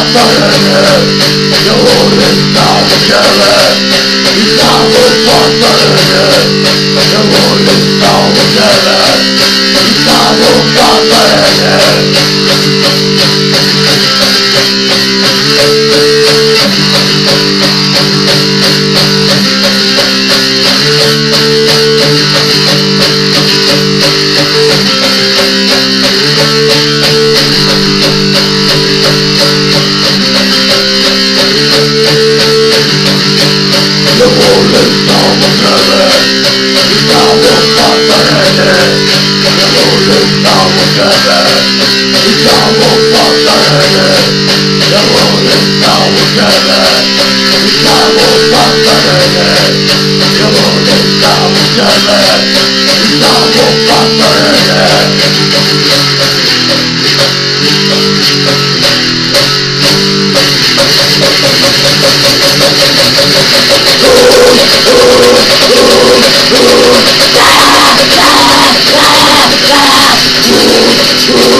I'm world is now together He's not the partner The is He's not the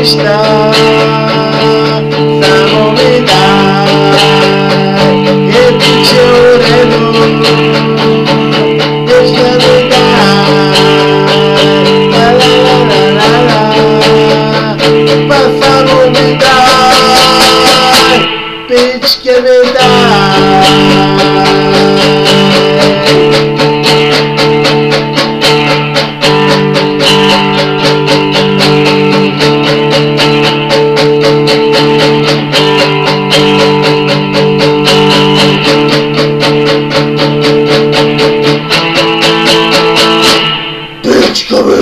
está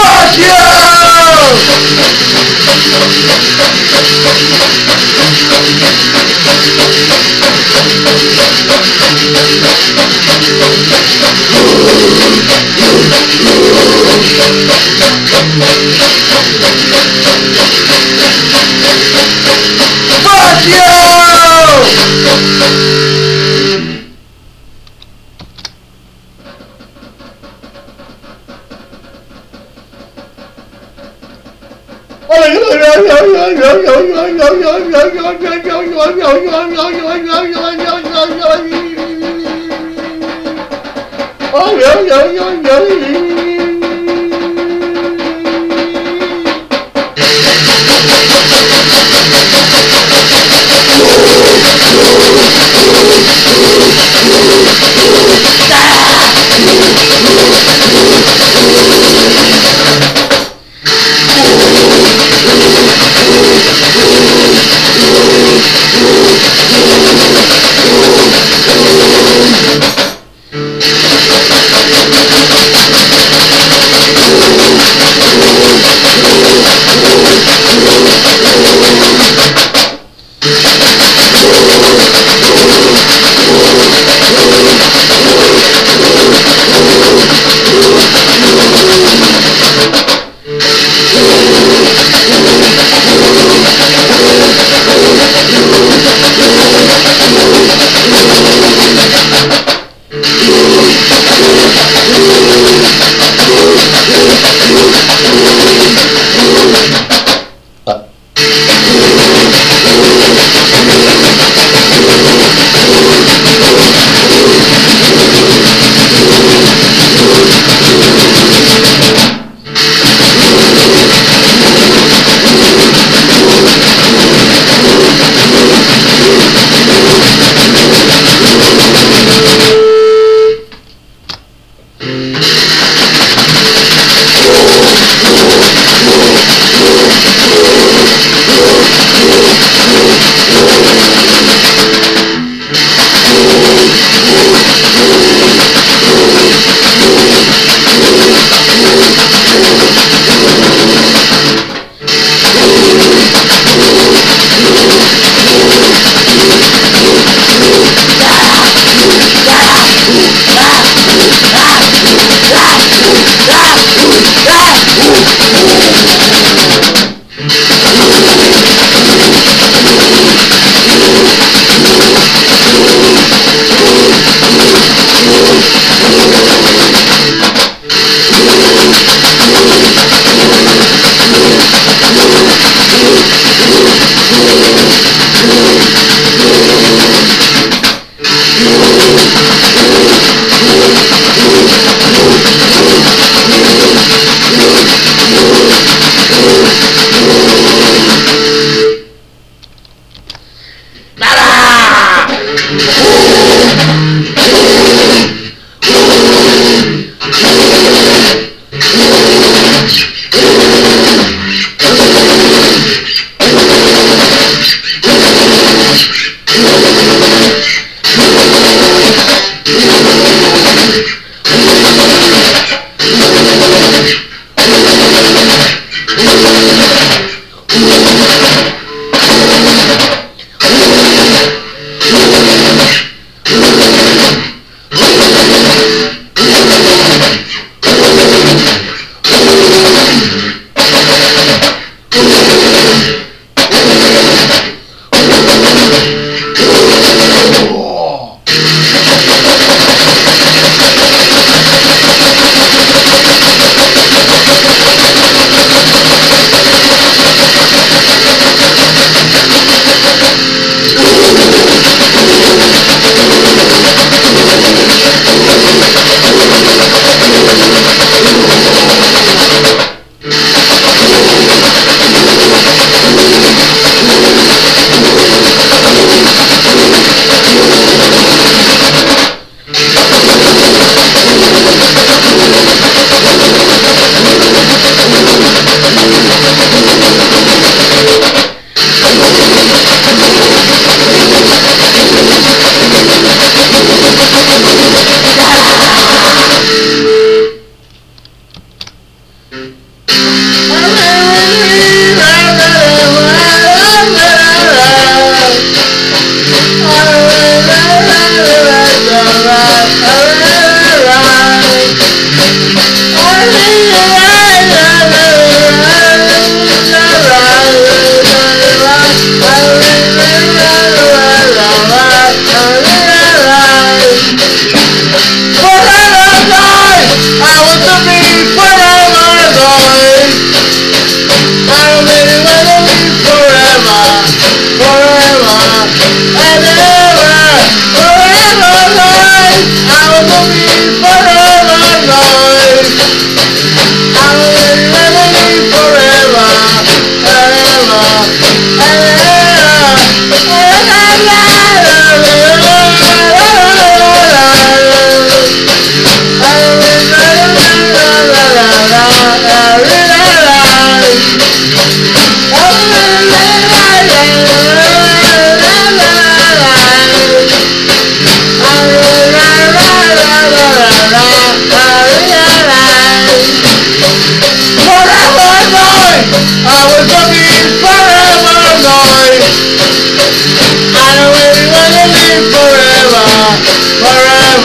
Fuck you! Fuck you! Yeah. Ooh, ooh, ooh.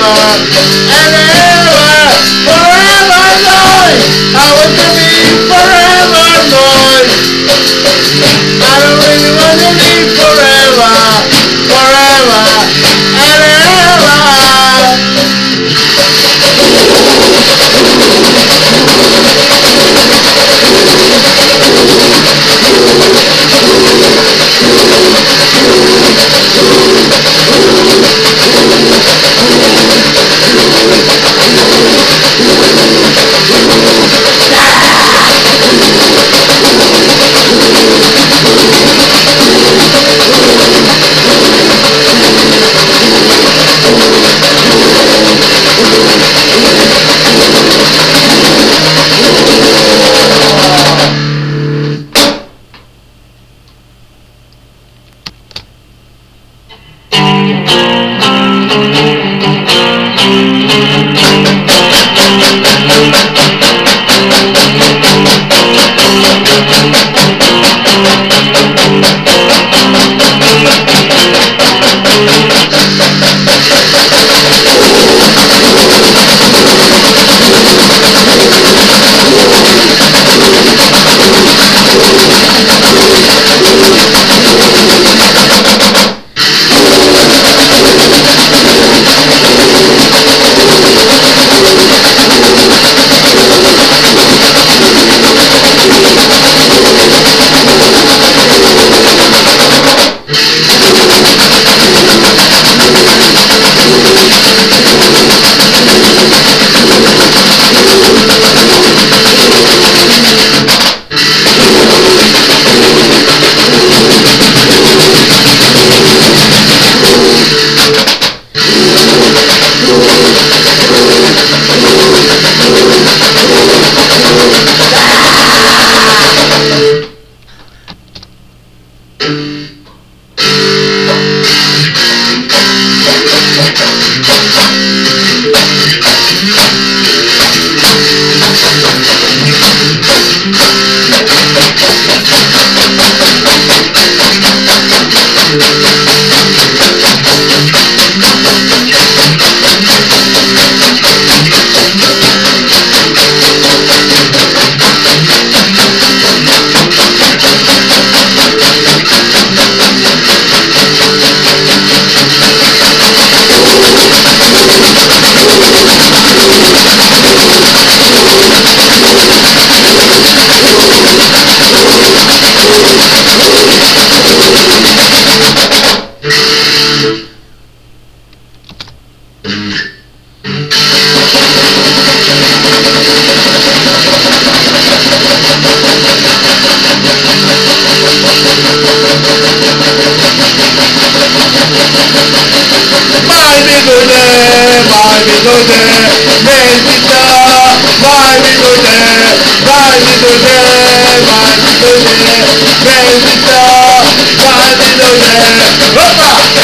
And forever, Lord. I want to be forever, I don't really want to leave forever. Vamos lá!